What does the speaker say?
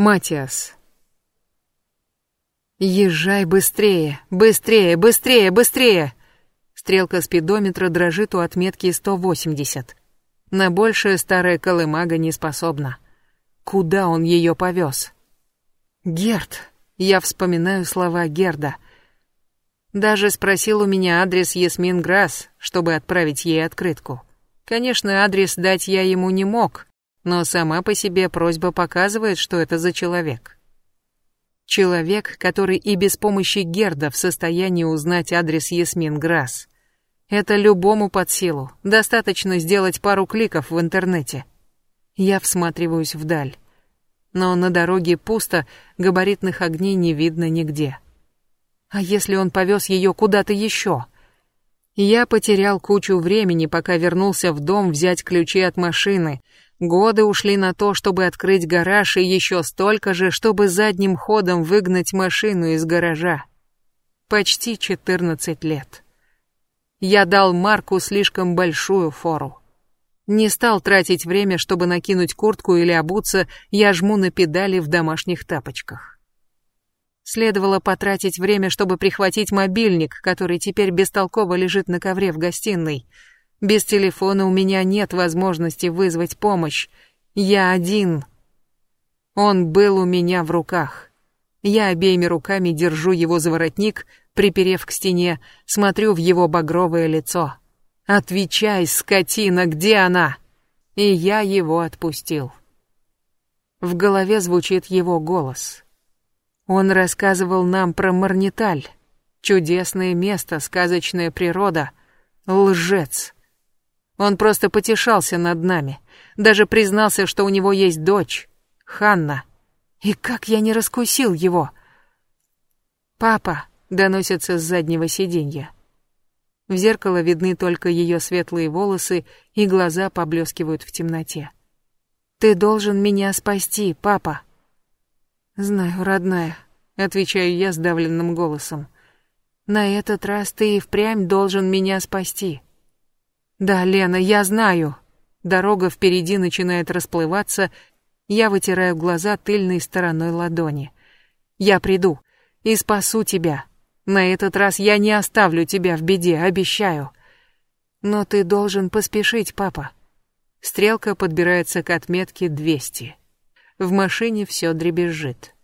Матиас. Езжай быстрее, быстрее, быстрее, быстрее. Стрелка спидометра дрожит у отметки 180. На большее старая колымага не способна. Куда он ее повез? Герд. Я вспоминаю слова Герда. Даже спросил у меня адрес Ясмин Грасс, чтобы отправить ей открытку. Конечно, адрес дать я ему не мог, но сама по себе просьба показывает, что это за человек. Человек, который и без помощи Герда в состоянии узнать адрес Ясмин Грасс. Это любому под силу, достаточно сделать пару кликов в интернете. Я всматриваюсь вдаль. Но на дороге пусто, габаритных огней не видно нигде. А если он повез ее куда-то еще? Я потерял кучу времени, пока вернулся в дом взять ключи от машины, Годы ушли на то, чтобы открыть гараж, и еще столько же, чтобы задним ходом выгнать машину из гаража. Почти 14 лет. Я дал Марку слишком большую фору. Не стал тратить время, чтобы накинуть куртку или обуться, я жму на педали в домашних тапочках. Следовало потратить время, чтобы прихватить мобильник, который теперь бестолково лежит на ковре в гостиной — без телефона у меня нет возможности вызвать помощь. Я один. Он был у меня в руках. Я обеими руками держу его за воротник, приперев к стене, смотрю в его багровое лицо. «Отвечай, скотина, где она?» И я его отпустил. В голове звучит его голос. Он рассказывал нам про Марниталь. Чудесное место, сказочная природа. Лжец. Он просто потешался над нами. Даже признался, что у него есть дочь, Ханна. И как я не раскусил его. «Папа», — доносится с заднего сиденья. В зеркало видны только ее светлые волосы, и глаза поблескивают в темноте. «Ты должен меня спасти, папа». «Знаю, родная», — отвечаю я сдавленным голосом. «На этот раз ты и впрямь должен меня спасти». Да, Лена, я знаю. Дорога впереди начинает расплываться. Я вытираю глаза тыльной стороной ладони. Я приду и спасу тебя. На этот раз я не оставлю тебя в беде, обещаю. Но ты должен поспешить, папа. Стрелка подбирается к отметке 200. В машине все дребезжит.